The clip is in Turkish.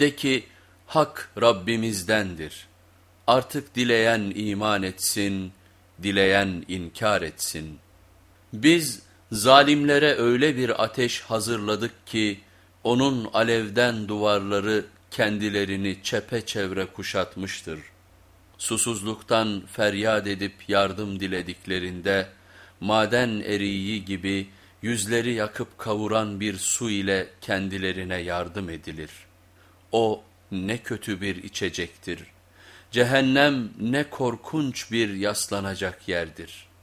De ki hak Rabbimizdendir. Artık dileyen iman etsin, dileyen inkar etsin. Biz zalimlere öyle bir ateş hazırladık ki onun alevden duvarları kendilerini çepeçevre kuşatmıştır. Susuzluktan feryat edip yardım dilediklerinde maden eriği gibi yüzleri yakıp kavuran bir su ile kendilerine yardım edilir. O ne kötü bir içecektir. Cehennem ne korkunç bir yaslanacak yerdir.''